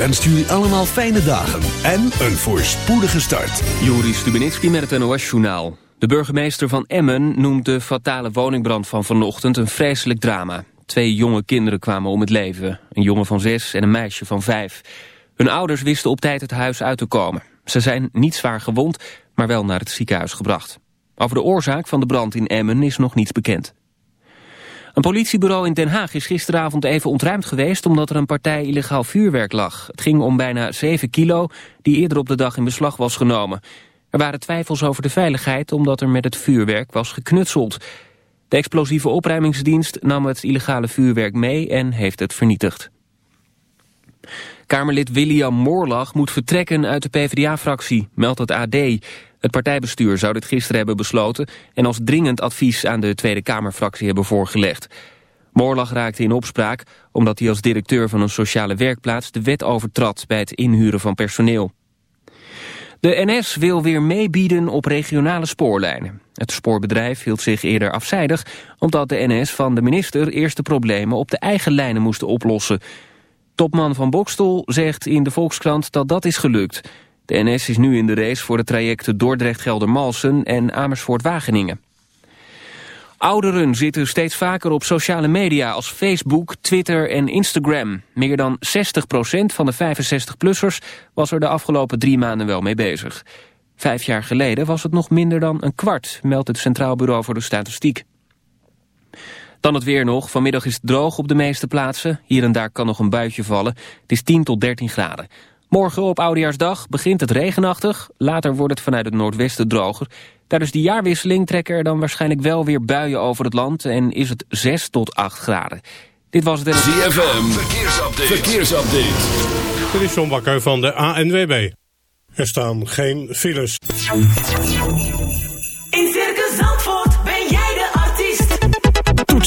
Wenst jullie allemaal fijne dagen en een voorspoedige start. Juri Stubenitski met het NOS-journaal. De burgemeester van Emmen noemt de fatale woningbrand van vanochtend een vreselijk drama. Twee jonge kinderen kwamen om het leven. Een jongen van zes en een meisje van vijf. Hun ouders wisten op tijd het huis uit te komen. Ze zijn niet zwaar gewond, maar wel naar het ziekenhuis gebracht. Over de oorzaak van de brand in Emmen is nog niets bekend. Een politiebureau in Den Haag is gisteravond even ontruimd geweest... omdat er een partij illegaal vuurwerk lag. Het ging om bijna 7 kilo die eerder op de dag in beslag was genomen. Er waren twijfels over de veiligheid omdat er met het vuurwerk was geknutseld. De explosieve opruimingsdienst nam het illegale vuurwerk mee en heeft het vernietigd. Kamerlid William Moorlag moet vertrekken uit de PvdA-fractie, meldt het AD. Het partijbestuur zou dit gisteren hebben besloten... en als dringend advies aan de Tweede Kamerfractie hebben voorgelegd. Moorlag raakte in opspraak omdat hij als directeur van een sociale werkplaats... de wet overtrad bij het inhuren van personeel. De NS wil weer meebieden op regionale spoorlijnen. Het spoorbedrijf hield zich eerder afzijdig... omdat de NS van de minister eerst de problemen op de eigen lijnen moest oplossen. Topman van Bokstel zegt in de Volkskrant dat dat is gelukt... De NS is nu in de race voor de trajecten Dordrecht-Geldermalsen en Amersfoort-Wageningen. Ouderen zitten steeds vaker op sociale media als Facebook, Twitter en Instagram. Meer dan 60% van de 65-plussers was er de afgelopen drie maanden wel mee bezig. Vijf jaar geleden was het nog minder dan een kwart, meldt het Centraal Bureau voor de Statistiek. Dan het weer nog. Vanmiddag is het droog op de meeste plaatsen. Hier en daar kan nog een buitje vallen. Het is 10 tot 13 graden. Morgen op Oudejaarsdag begint het regenachtig. Later wordt het vanuit het noordwesten droger. Tijdens die jaarwisseling trekken er dan waarschijnlijk wel weer buien over het land... en is het 6 tot 8 graden. Dit was het... ZFM, verkeersupdate. verkeersupdate. Dit is John Bakker van de ANWB. Er staan geen files.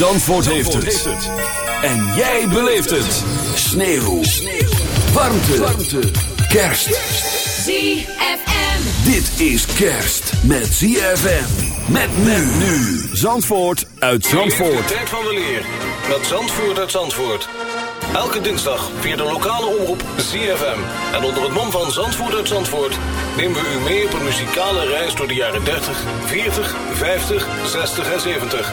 Zandvoort, heeft, het. En jij beleeft het. Sneeuw. Warmte. Warmte. Kerst. ZFM. Dit is kerst met ZFM. Met men nu. Zandvoort uit Zandvoort. Tijd van de leer met Zandvoort uit Zandvoort. Elke dinsdag via de lokale omroep ZFM. En onder het mom van Zandvoort uit Zandvoort... nemen we u mee op een muzikale reis door de jaren 30, 40, 50, 60 en 70.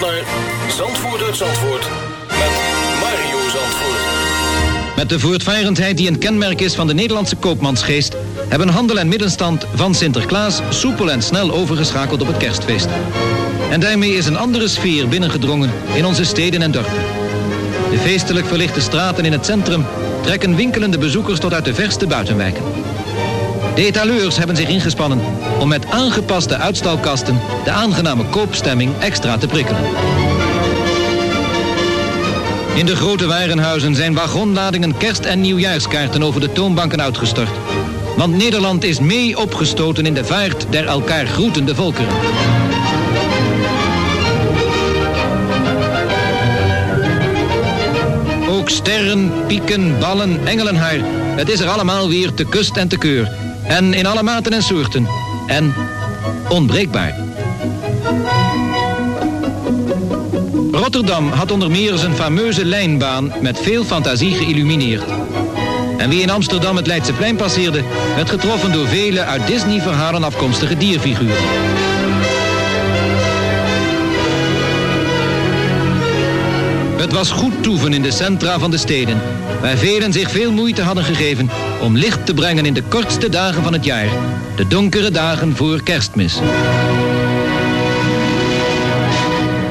naar Zandvoort uit Zandvoort met Mario Zandvoort. Met de voortvarendheid die een kenmerk is van de Nederlandse koopmansgeest... hebben handel en middenstand van Sinterklaas soepel en snel overgeschakeld op het kerstfeest. En daarmee is een andere sfeer binnengedrongen in onze steden en dorpen. De feestelijk verlichte straten in het centrum trekken winkelende bezoekers tot uit de verste buitenwijken. De etaleurs hebben zich ingespannen om met aangepaste uitstalkasten de aangename koopstemming extra te prikkelen. In de grote warenhuizen zijn wagonladingen kerst- en nieuwjaarskaarten over de toonbanken uitgestort. Want Nederland is mee opgestoten in de vaart der elkaar groetende volkeren. Ook sterren, pieken, ballen, engelenhaar. Het is er allemaal weer te kust en te keur. En in alle maten en soorten. En onbreekbaar. Rotterdam had onder meer zijn fameuze lijnbaan met veel fantasie geïllumineerd. En wie in Amsterdam het Leidseplein passeerde, werd getroffen door vele uit Disney-verhalen afkomstige dierfiguren. Het was goed toeven in de centra van de steden, waar velen zich veel moeite hadden gegeven om licht te brengen in de kortste dagen van het jaar, de donkere dagen voor kerstmis.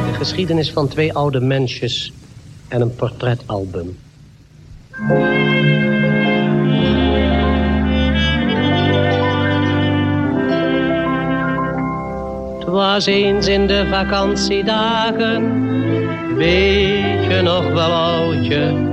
De geschiedenis van twee oude mensjes en een portretalbum. Was eens in de vakantiedagen, weet je nog wel oudje,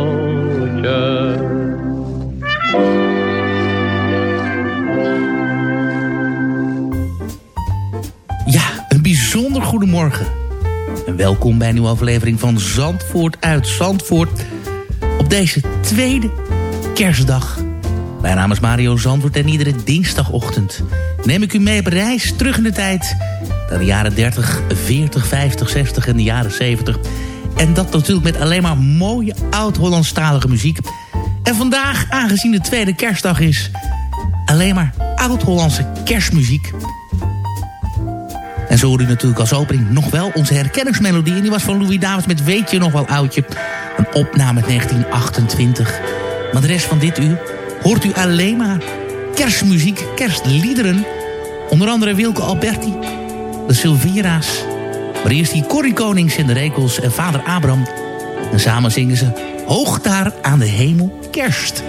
Goedemorgen. En welkom bij een nieuwe aflevering van Zandvoort uit Zandvoort. Op deze tweede kerstdag. Mijn naam is Mario Zandvoort en iedere dinsdagochtend neem ik u mee op reis terug in de tijd. Naar de jaren 30, 40, 50, 60 en de jaren 70. En dat natuurlijk met alleen maar mooie oud-Hollandstalige muziek. En vandaag, aangezien de tweede kerstdag is... alleen maar oud-Hollandse kerstmuziek. En zo hoorde u natuurlijk als opening nog wel onze herkenningsmelodie. En die was van Louis Davids met Weet je nog wel oudje. Een opname uit 1928. Maar de rest van dit uur hoort u alleen maar kerstmuziek, kerstliederen. Onder andere Wilke Alberti, de Silvira's. Maar eerst die Corrie Konings en de Rekels en vader Abraham. En samen zingen ze Hoog daar aan de hemel kerst.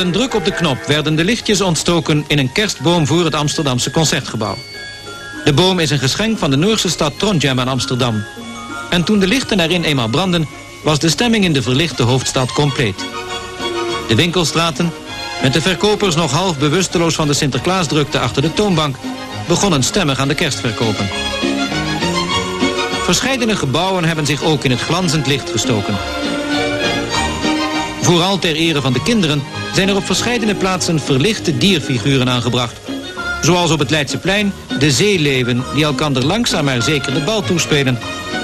Een druk op de knop werden de lichtjes ontstoken in een kerstboom voor het Amsterdamse Concertgebouw. De boom is een geschenk van de Noorse stad Trondheim aan Amsterdam. En toen de lichten erin eenmaal brandden, was de stemming in de verlichte hoofdstad compleet. De winkelstraten, met de verkopers nog half bewusteloos van de Sinterklaasdrukte achter de toonbank, begonnen stemmig aan de kerstverkopen. Verscheidene gebouwen hebben zich ook in het glanzend licht gestoken. Vooral ter ere van de kinderen zijn er op verscheidene plaatsen verlichte dierfiguren aangebracht. Zoals op het Leidseplein de zeeleeuwen die elkander langzaam maar zeker de bal toespelen.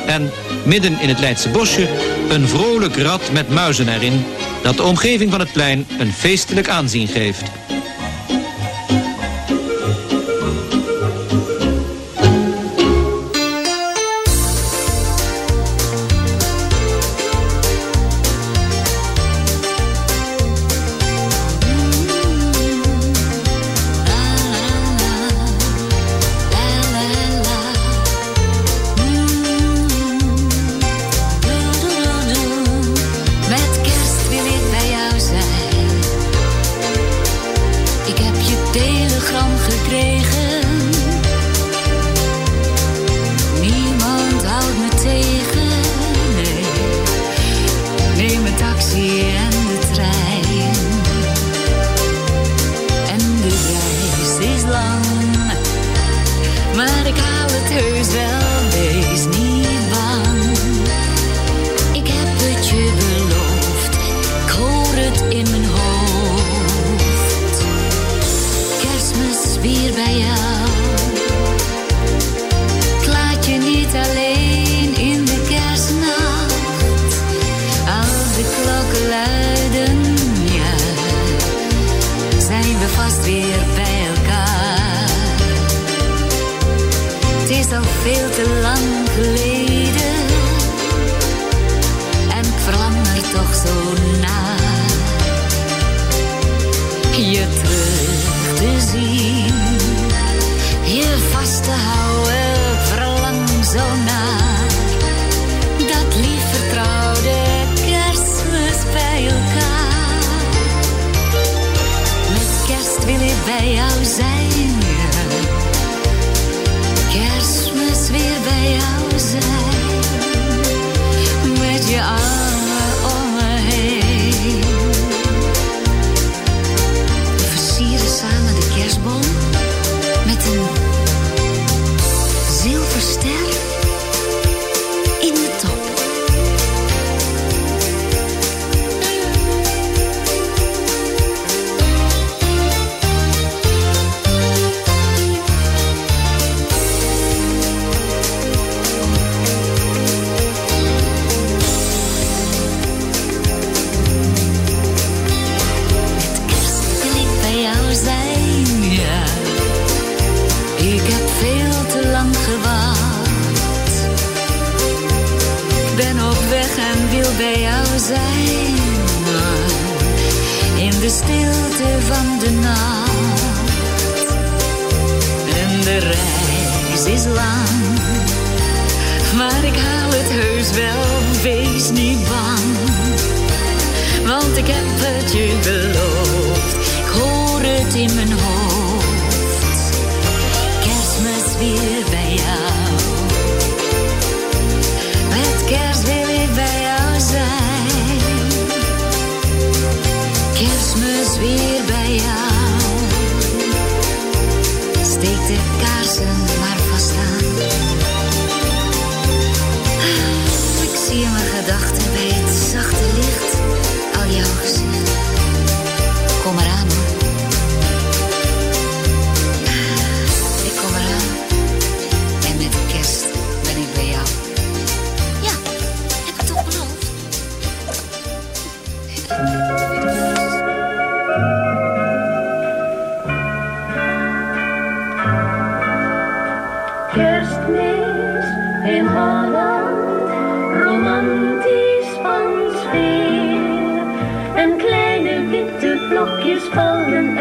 En midden in het Leidse bosje een vrolijk rad met muizen erin... dat de omgeving van het plein een feestelijk aanzien geeft. kerstmis in Holland, romantisch van sfeer. En kleine witte blokjes vallen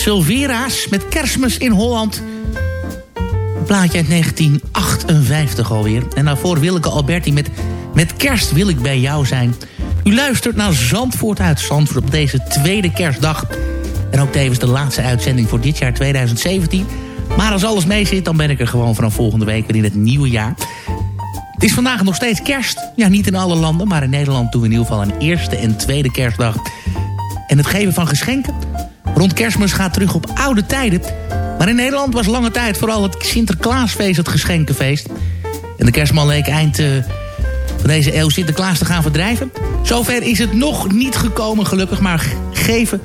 Silvera's met Kerstmis in Holland. Een plaatje uit 1958 alweer. En daarvoor Willeke Alberti met Met kerst wil ik bij jou zijn. U luistert naar Zandvoort uit Zandvoort op deze tweede kerstdag. En ook tevens de laatste uitzending voor dit jaar 2017. Maar als alles mee zit, dan ben ik er gewoon vanaf volgende week weer in het nieuwe jaar. Het is vandaag nog steeds kerst. Ja, niet in alle landen, maar in Nederland doen we in ieder geval een eerste en tweede kerstdag. En het geven van geschenken rond kerstmis gaat terug op oude tijden. Maar in Nederland was lange tijd vooral het Sinterklaasfeest het geschenkenfeest. En de kerstman leek eind eh, van deze eeuw Sinterklaas te gaan verdrijven. Zover is het nog niet gekomen gelukkig, maar geven.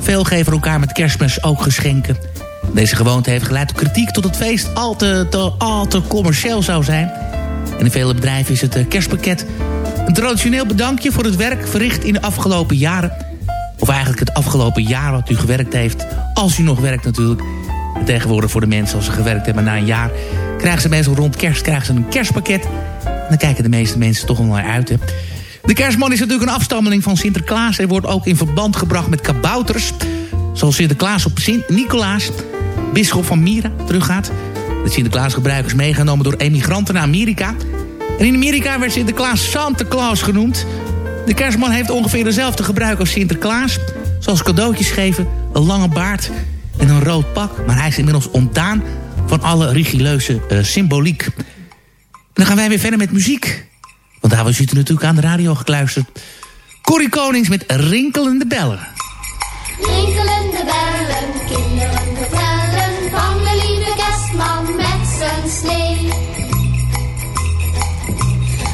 Veel geven elkaar met kerstmis ook geschenken. Deze gewoonte heeft geleid tot kritiek tot het feest al te, al te commercieel zou zijn. En in vele bedrijven is het eh, kerstpakket een traditioneel bedankje voor het werk verricht in de afgelopen jaren. Of eigenlijk het afgelopen jaar wat u gewerkt heeft. Als u nog werkt natuurlijk. En tegenwoordig voor de mensen als ze gewerkt hebben na een jaar... krijgen ze meestal rond kerst krijgen ze een kerstpakket. En dan kijken de meeste mensen toch wel naar uit. Hè. De kerstman is natuurlijk een afstammeling van Sinterklaas. Hij wordt ook in verband gebracht met kabouters. Zoals Sinterklaas op Sint-Nicolaas, bisschop van Mira, teruggaat. De Sinterklaasgebruik is meegenomen door emigranten naar Amerika. En in Amerika werd Sinterklaas Santa Claus genoemd. De kerstman heeft ongeveer dezelfde gebruik als Sinterklaas. Zoals cadeautjes geven, een lange baard en een rood pak. Maar hij is inmiddels ontdaan van alle rigileuze eh, symboliek. En dan gaan wij weer verder met muziek. Want daar was u natuurlijk aan de radio gekluisterd. Corrie Konings met Rinkelende Bellen. Rinkelende bellen, kinderen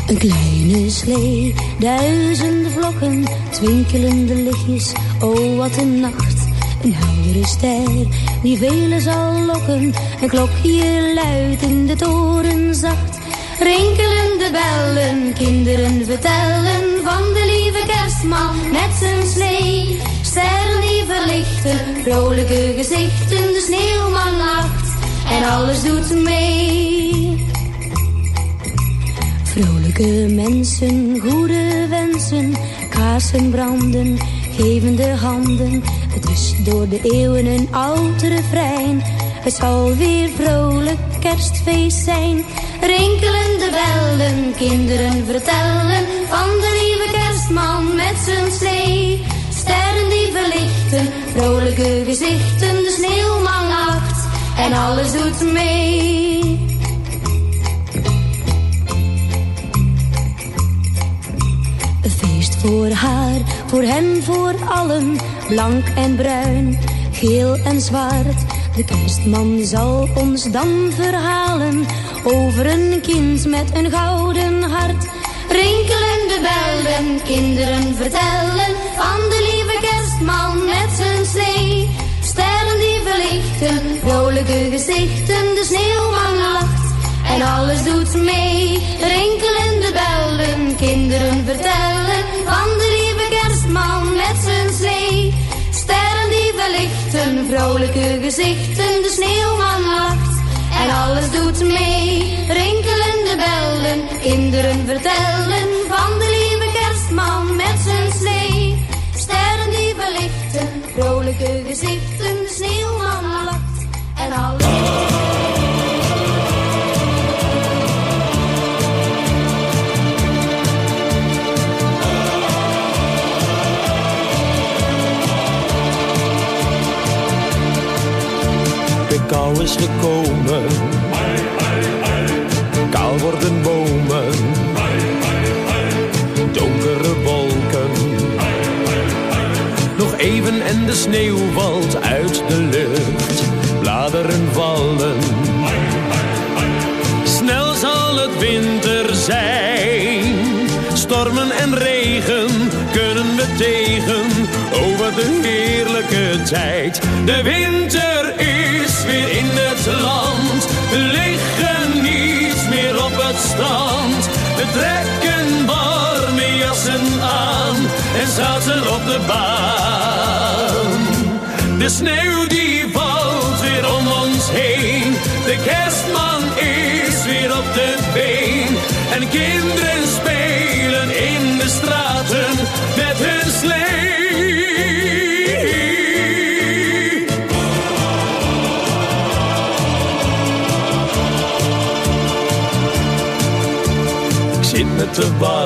Een kleine slee, duizenden vlokken, twinkelende lichtjes, oh wat een nacht. Een heldere ster, die velen zal lokken, een klokje luidt in de toren zacht. Rinkelende bellen, kinderen vertellen van de lieve kerstman met zijn slee. Sterren die verlichten, vrolijke gezichten, de sneeuwman lacht en alles doet mee. Vrolijke mensen, goede wensen, kaarsen branden, gevende handen. Het is door de eeuwen een oud refrein. Het zal weer vrolijk kerstfeest zijn. Rinkelende bellen, kinderen vertellen van de lieve kerstman met zijn slee. Sterren die verlichten, vrolijke gezichten, de sneeuwman lacht en alles doet mee. Voor haar, voor hem, voor allen. Blank en bruin, geel en zwart. De kerstman zal ons dan verhalen over een kind met een gouden hart. Rinkelende bellen, kinderen vertellen van de lieve kerstman met zijn slee. Sterren die verlichten, vrolijke gezichten, de sneeuwman lacht en alles doet mee. Rinkelende bellen, kinderen vertellen van de lieve kerstman met zijn slee. Sterren die verlichten, vrolijke gezichten, de sneeuwman lacht en alles doet mee. Rinkelende bellen, kinderen vertellen van de lieve kerstman met zijn slee. Sterren die verlichten, vrolijke gezichten, de sneeuwman lacht en alles De kou is gekomen. Kaal worden bomen. Donkere wolken. Nog even en de sneeuw valt uit de lucht. Bladeren vallen. Snel zal het winter zijn. Stormen en regen kunnen we tegen. Wat een heerlijke tijd. De winter de baan. De sneeuw die valt weer om ons heen. De kerstman is weer op de been. En kinderen spelen in de straten met hun slee. Ik zit met te warmen.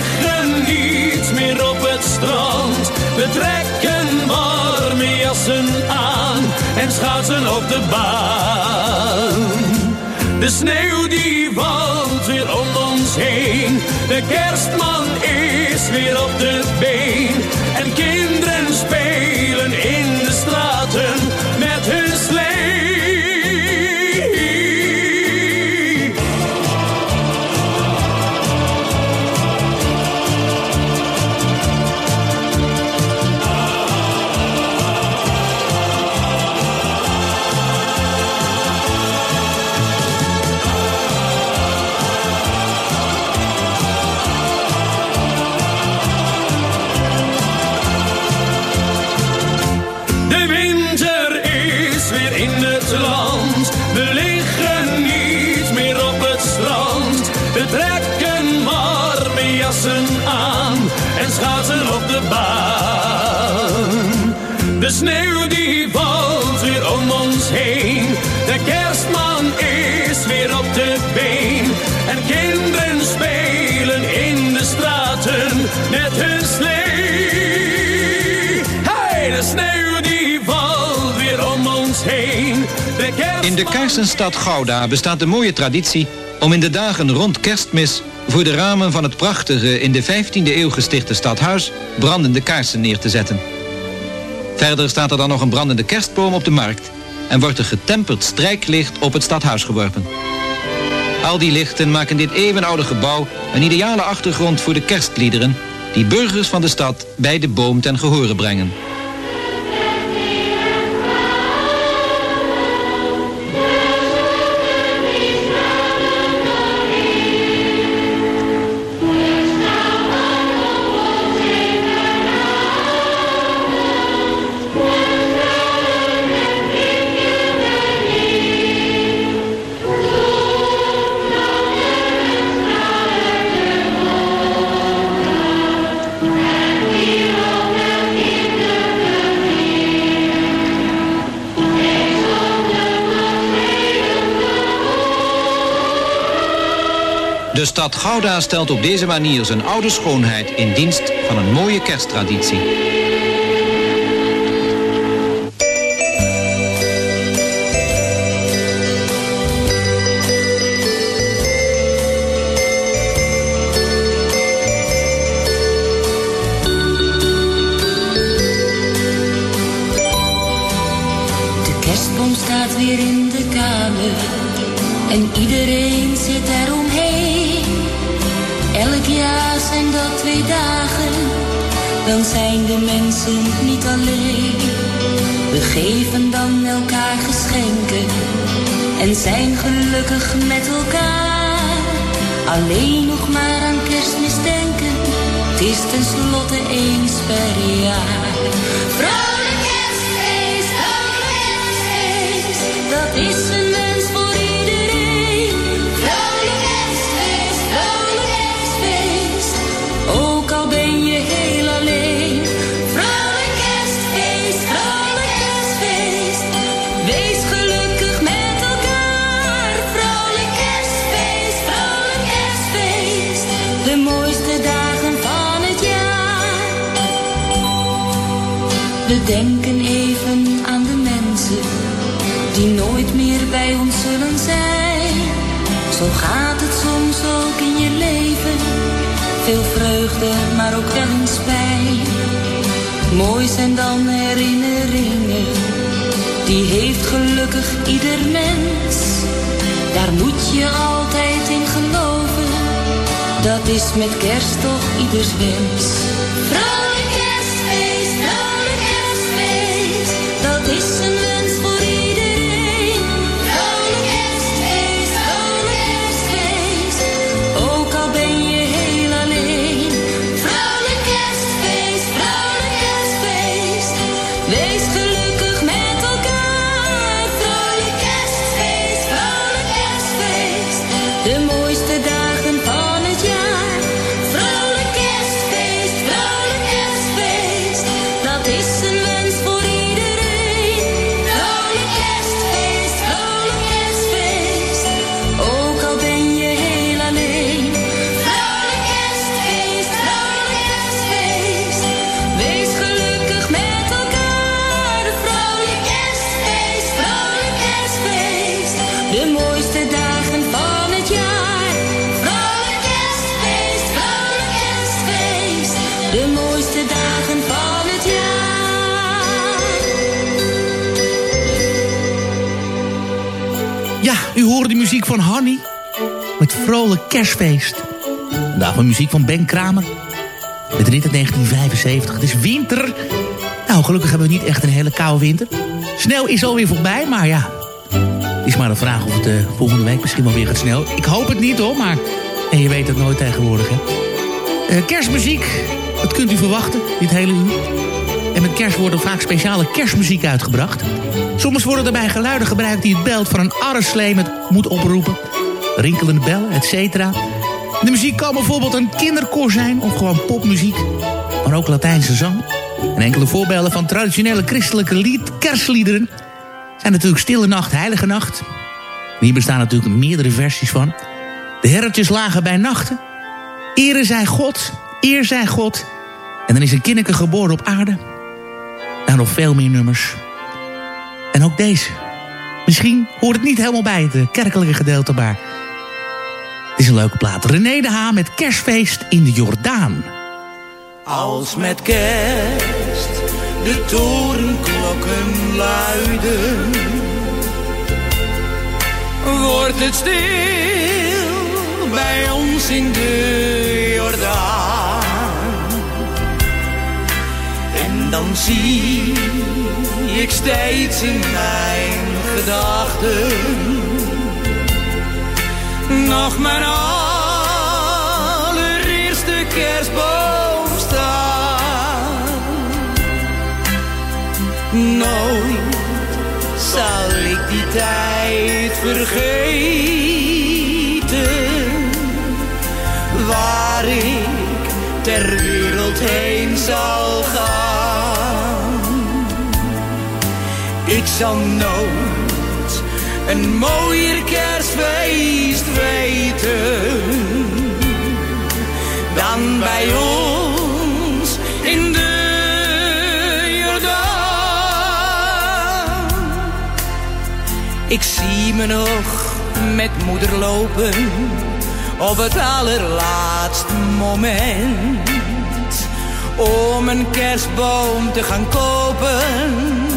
We trekken warme jassen aan en schaatsen op de baan. De sneeuw die valt weer om ons heen. De kerstman is weer op de been. En jassen aan en schaatsen op de baan. De sneeuw die valt weer om ons heen. De kerstman is weer op de been. En kinderen spelen in de straten met hun slee. Hey, de sneeuw die valt weer om ons heen. De In de kaarsenstad Gouda bestaat de mooie traditie om in de dagen rond kerstmis voor de ramen van het prachtige in de 15e eeuw gestichte stadhuis brandende kaarsen neer te zetten. Verder staat er dan nog een brandende kerstboom op de markt en wordt er getemperd strijklicht op het stadhuis geworpen. Al die lichten maken dit eeuwenoude gebouw een ideale achtergrond voor de kerstliederen die burgers van de stad bij de boom ten gehore brengen. Stad Gouda stelt op deze manier zijn oude schoonheid in dienst van een mooie kersttraditie. De kerstboom staat weer in de kamer en iedereen zit eromheen. Twee dagen, dan zijn de mensen niet alleen. We geven dan elkaar geschenken en zijn gelukkig met elkaar. Alleen nog maar aan kerstmis denken, het is tenslotte eens per jaar. Vrolijk kerstfeest, vrolijk dat is denken even aan de mensen die nooit meer bij ons zullen zijn. Zo gaat het soms ook in je leven. Veel vreugde, maar ook wel eens pijn. Mooi zijn dan herinneringen. Die heeft gelukkig ieder mens. Daar moet je altijd in geloven. Dat is met kerst toch ieders wens. Muziek van Hanny. Met vrolijk kerstfeest. En daarvan muziek van Ben Kramer. Met rit uit 1975. Het is winter. Nou, gelukkig hebben we niet echt een hele koude winter. Sneeuw is alweer voorbij, maar ja. Het is maar een vraag of het eh, volgende week misschien wel weer gaat sneeuw. Ik hoop het niet hoor, maar... En je weet het nooit tegenwoordig, hè. Eh, kerstmuziek, dat kunt u verwachten, dit hele uur. Kerst worden vaak speciale kerstmuziek uitgebracht. Soms worden daarbij geluiden gebruikt die het beeld van een arreslee moet oproepen. Rinkelende bellen, et cetera. De muziek kan bijvoorbeeld een kinderkoor zijn of gewoon popmuziek. Maar ook Latijnse zang. En enkele voorbeelden van traditionele christelijke lied, kerstliederen... zijn natuurlijk Stille Nacht, Heilige Nacht. Hier bestaan natuurlijk meerdere versies van. De herretjes lagen bij nachten. Ere zij God, eer zij God. En dan is een kinderke geboren op aarde. Nou, nog veel meer nummers. En ook deze. Misschien hoort het niet helemaal bij het eh, kerkelijke gedeelte, maar... Het is een leuke plaat. René de Haan met kerstfeest in de Jordaan. Als met kerst de torenklokken luiden, wordt het stil bij ons in de Jordaan. Dan zie ik steeds in mijn gedachten nog mijn allereerste kerstboom staan. Nooit zal ik die tijd vergeten, waar ik ter wereld heen zal gaan. Ik zal nooit een mooier kerstfeest weten dan bij ons in de Jordaan. Ik zie me nog met moeder lopen op het allerlaatste moment om een kerstboom te gaan kopen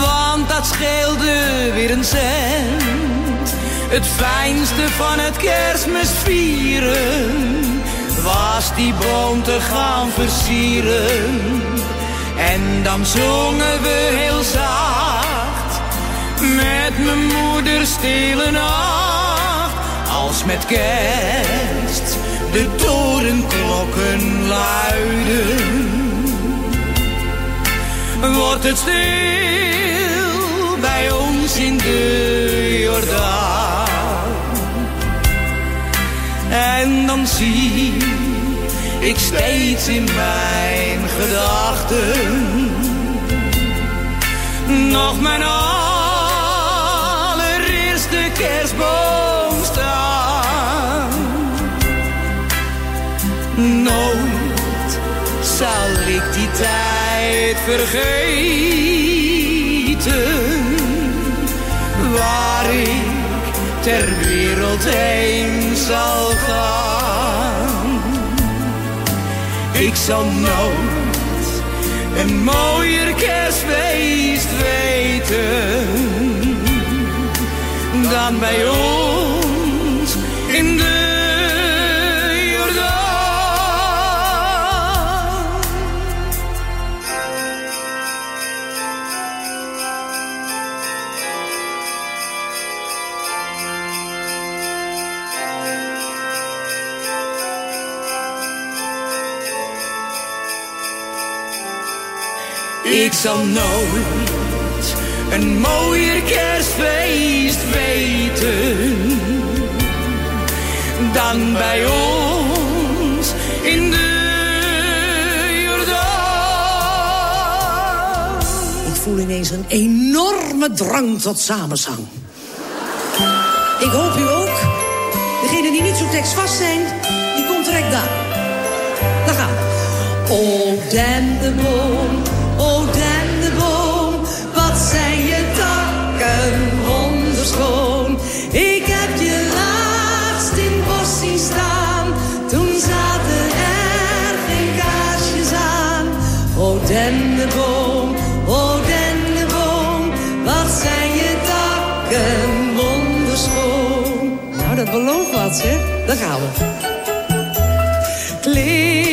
want dat scheelde weer een cent. Het fijnste van het kerstmis vieren was die boom te gaan versieren. En dan zongen we heel zacht met mijn moeder stille nacht. Als met kerst de torenklokken luiden wordt het stil in de Jordaan. En dan zie ik steeds in mijn gedachten nog mijn allereerste kerstboom staan. Nooit zal ik die tijd vergeten waar ik ter wereld heen zal gaan. Ik zal nooit een mooier kerstfeest weten dan bij ons zal nooit een mooier kerstfeest weten dan bij ons in de Jordaan. Ik voel ineens een enorme drang tot samenzang. Ik hoop u ook. Degene die niet zo tekstvast zijn, die komt direct daar. Daar gaan we. Oh, damn the moon. plaats, hè? Gaan we.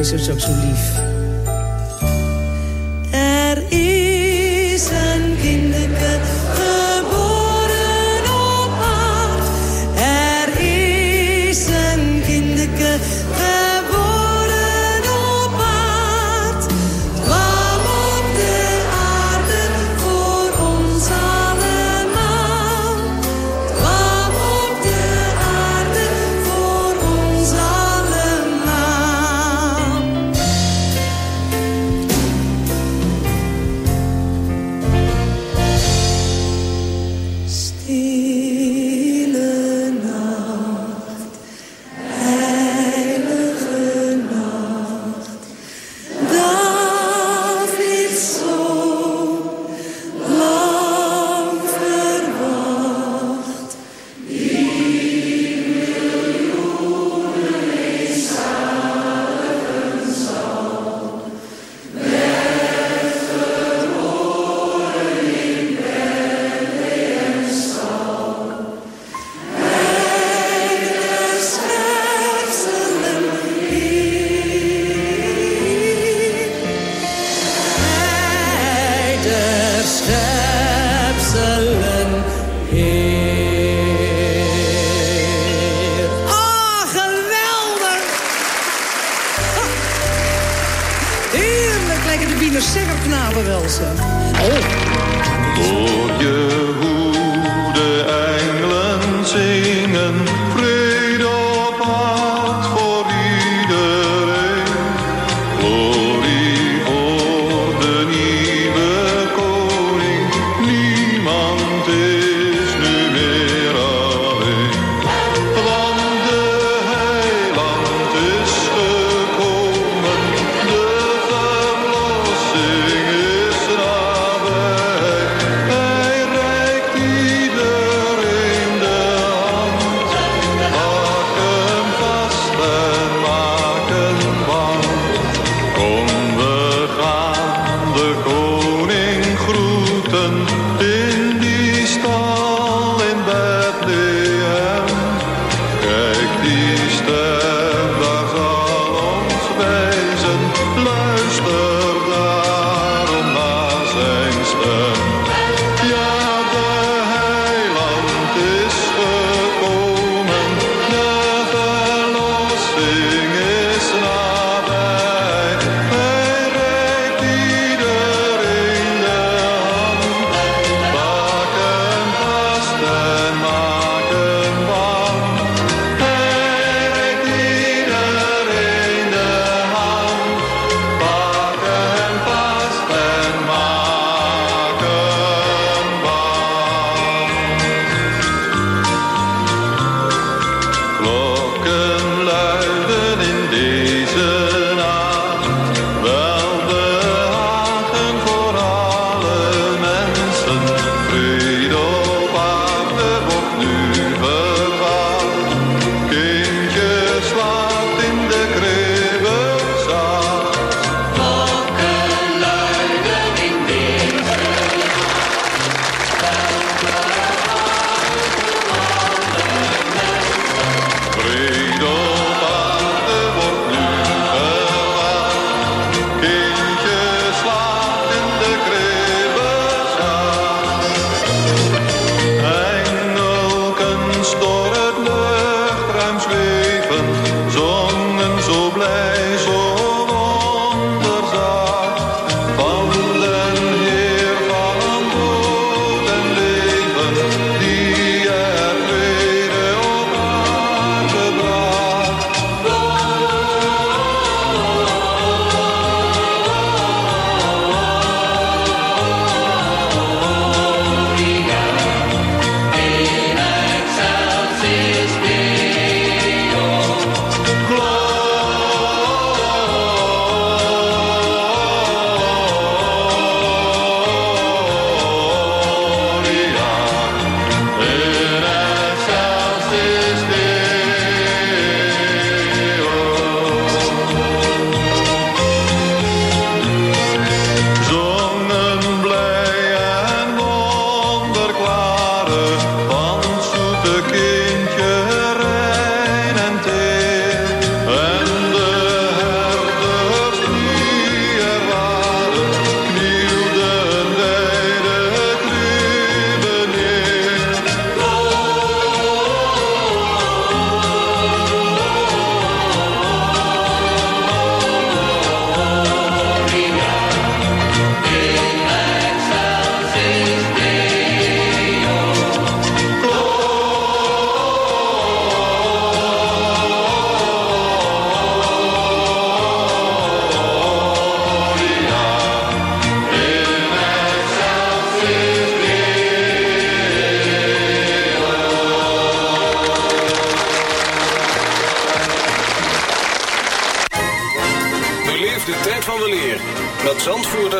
is het ook zo lief.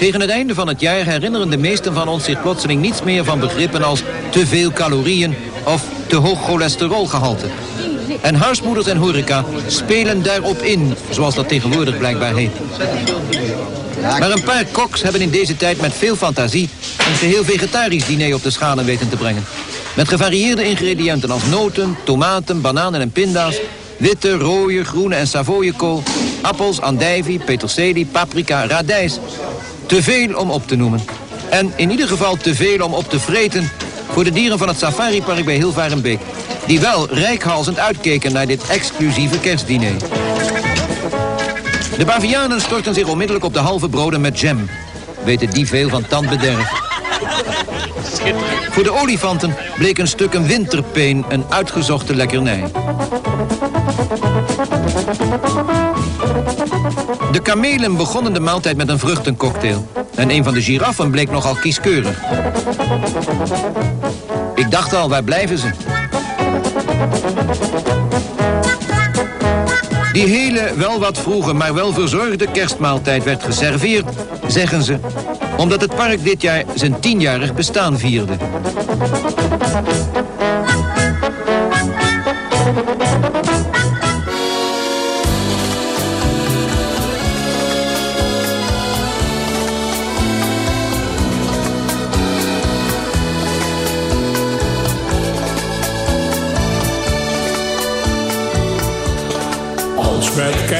Tegen het einde van het jaar herinneren de meesten van ons zich plotseling niets meer van begrippen als te veel calorieën of te hoog cholesterolgehalte. En huismoeders en horeca spelen daarop in, zoals dat tegenwoordig blijkbaar heet. Maar een paar koks hebben in deze tijd met veel fantasie een geheel vegetarisch diner op de schalen weten te brengen. Met gevarieerde ingrediënten als noten, tomaten, bananen en pinda's, witte, rode, groene en savoiekool, appels, andijvie, peterselie, paprika, radijs. Te veel om op te noemen. En in ieder geval te veel om op te vreten voor de dieren van het safaripark bij Hilvarenbeek. Die wel rijkhalsend uitkeken naar dit exclusieve kerstdiner. De bavianen storten zich onmiddellijk op de halve broden met jam. Weten die veel van tandbederf. Voor de olifanten bleek een stuk een winterpeen een uitgezochte lekkernij. De kamelen begonnen de maaltijd met een vruchtencocktail. En een van de giraffen bleek nogal kieskeurig. Ik dacht al, waar blijven ze? Die hele, wel wat vroege, maar wel verzorgde kerstmaaltijd werd geserveerd, zeggen ze, omdat het park dit jaar zijn tienjarig bestaan vierde. Als met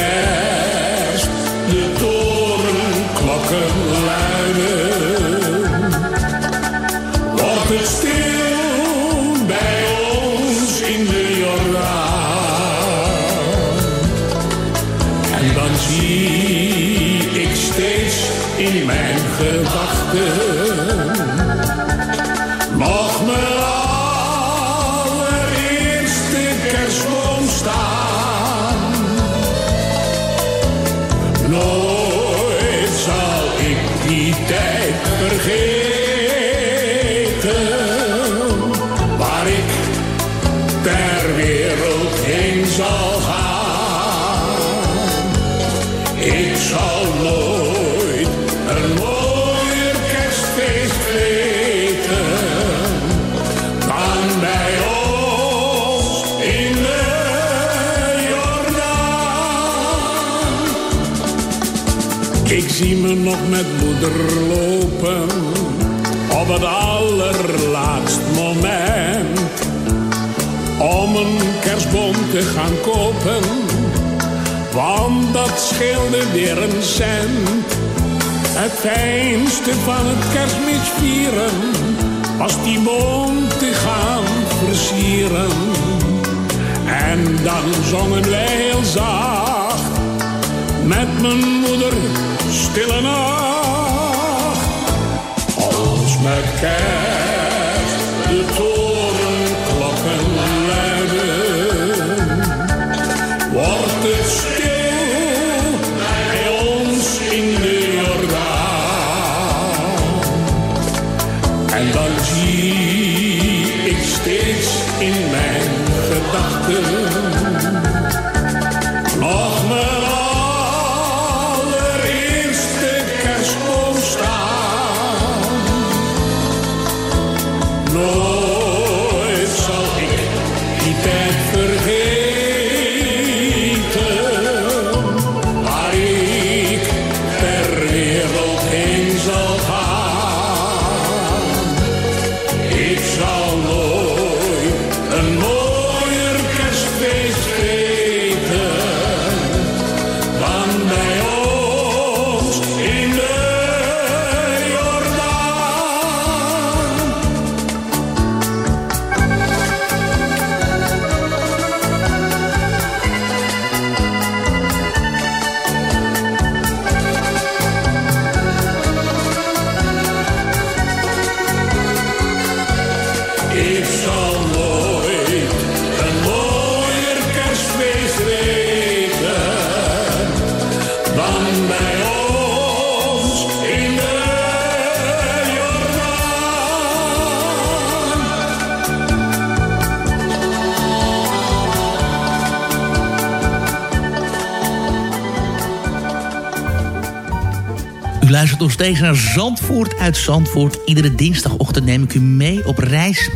zie me nog met moeder lopen op het allerlaatst moment om een kerstboom te gaan kopen, want dat scheelde weer een cent. Het fijnste van het kerstmis vieren was die boom te gaan versieren. En dan zongen wij heel zacht met mijn moeder stille nacht. Als met kerst steeds naar Zandvoort uit Zandvoort. Iedere dinsdagochtend neem ik u mee op reis.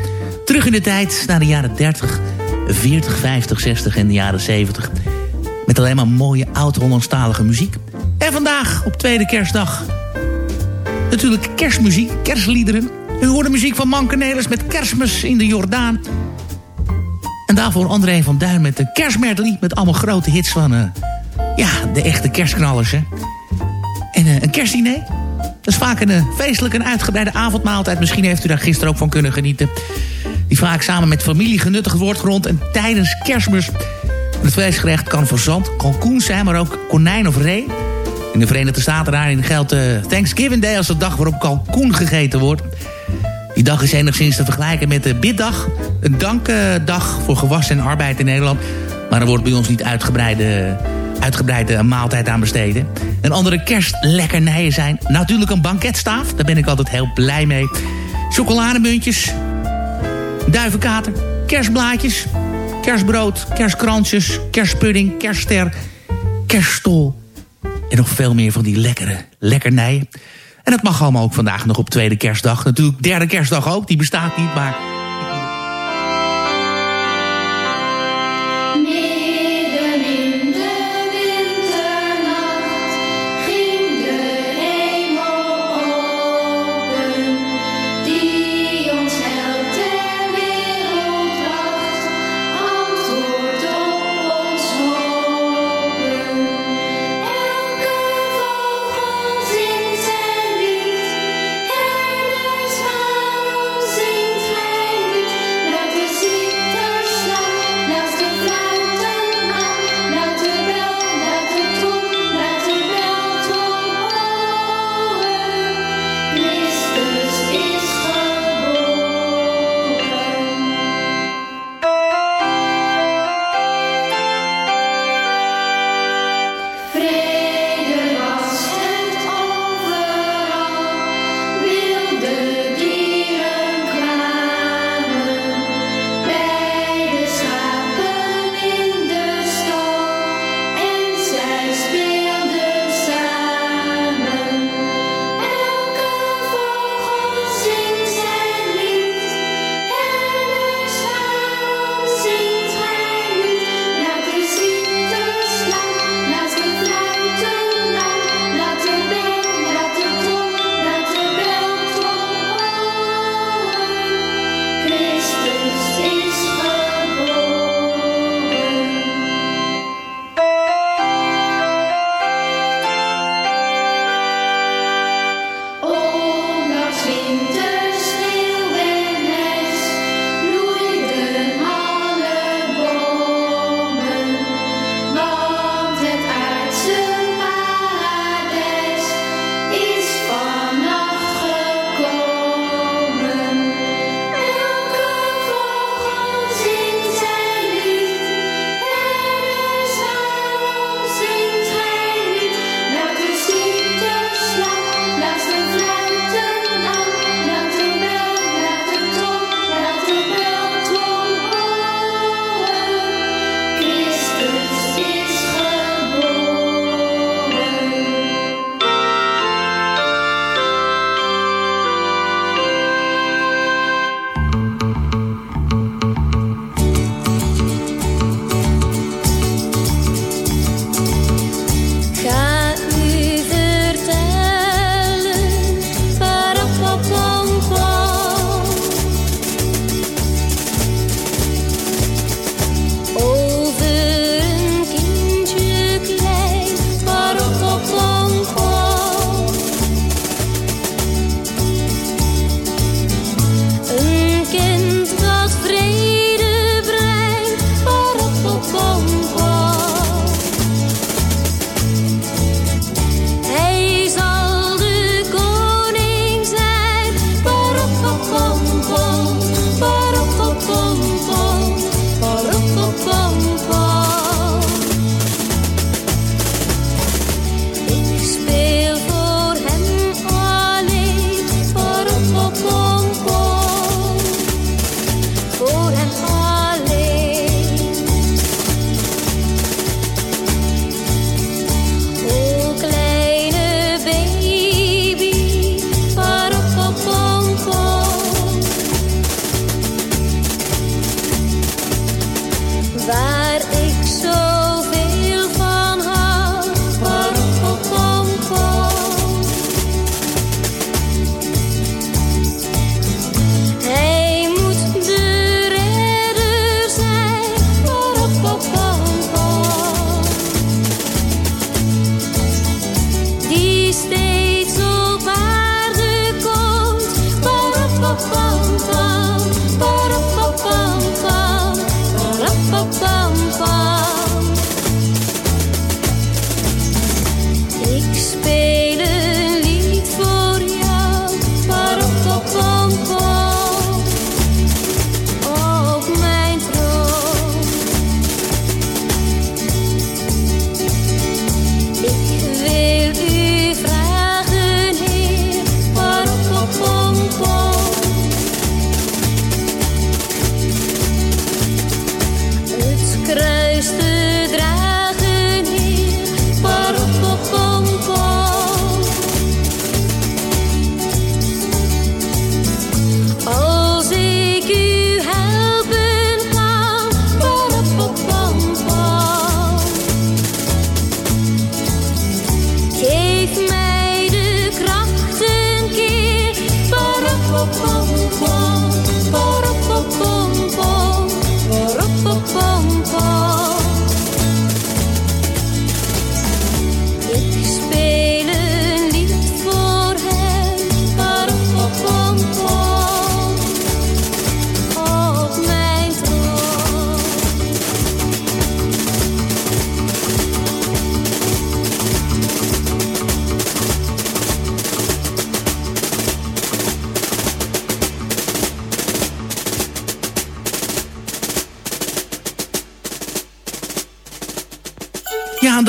Terug in de tijd naar de jaren 30, 40, 50, 60 en de jaren 70. Met alleen maar mooie oud-Hollandstalige muziek. En vandaag, op tweede kerstdag... natuurlijk kerstmuziek, kerstliederen. U hoort de muziek van Mankenelis met Kerstmis in de Jordaan. En daarvoor André van Duin met de kerstmedley... met allemaal grote hits van... Uh, ja, de echte kerstknallers, hè. En uh, een kerstdiner. Dat is vaak een uh, feestelijke en uitgebreide avondmaaltijd. Misschien heeft u daar gisteren ook van kunnen genieten. Die vaak samen met familie genuttigd wordt rond en tijdens kerstmis. Het vleesgerecht kan verzand, kalkoen zijn, maar ook konijn of ree. In de Verenigde Staten daarin geldt uh, Thanksgiving Day als de dag waarop kalkoen gegeten wordt. Die dag is enigszins te vergelijken met de biddag. Een dankdag voor gewassen en arbeid in Nederland. Maar er wordt bij ons niet uitgebreide, uitgebreide maaltijd aan besteden. En andere kerstlekkernijen zijn natuurlijk een banketstaaf. Daar ben ik altijd heel blij mee. Chocolademuntjes. Duivenkater. Kerstblaadjes. Kerstbrood. Kerstkransjes. Kerstpudding. Kerstster. Kerststol. En nog veel meer van die lekkere lekkernijen. En dat mag allemaal ook vandaag nog op tweede kerstdag. Natuurlijk derde kerstdag ook, die bestaat niet, maar...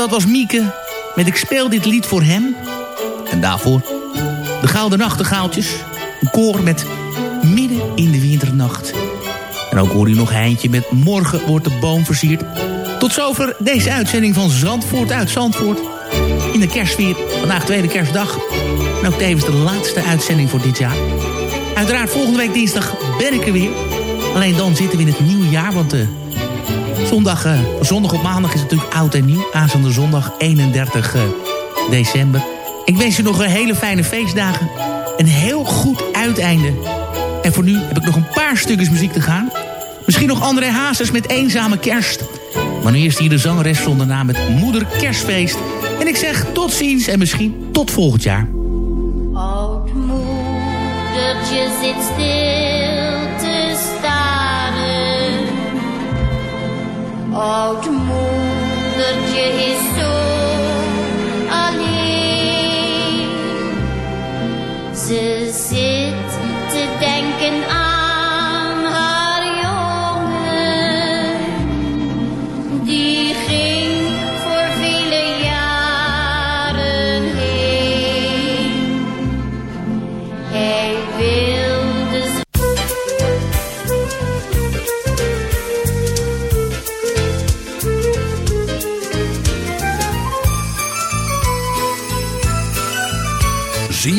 dat was Mieke met Ik speel dit lied voor hem. En daarvoor de Gouden Nachtegaaltjes. Een koor met Midden in de Winternacht. En ook hoor je nog Heintje met Morgen wordt de boom versierd. Tot zover deze uitzending van Zandvoort uit Zandvoort. In de kerstvier, vandaag tweede kerstdag. En ook tevens de laatste uitzending voor dit jaar. Uiteraard volgende week dinsdag ben ik er weer. Alleen dan zitten we in het nieuwe jaar, want... eh Zondag, eh, zondag op maandag is natuurlijk oud en nieuw. Aanstaande zondag 31 eh, december. Ik wens je nog een hele fijne feestdagen. Een heel goed uiteinde. En voor nu heb ik nog een paar stukjes muziek te gaan. Misschien nog André Hazes met Eenzame Kerst. Maar nu eerst hier de zangeres zonder naam met Moeder Kerstfeest. En ik zeg tot ziens en misschien tot volgend jaar. Oud moedertje zit stil Oud moedertje is zo alleen. Ze zit te denken aan